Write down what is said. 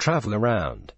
travel around.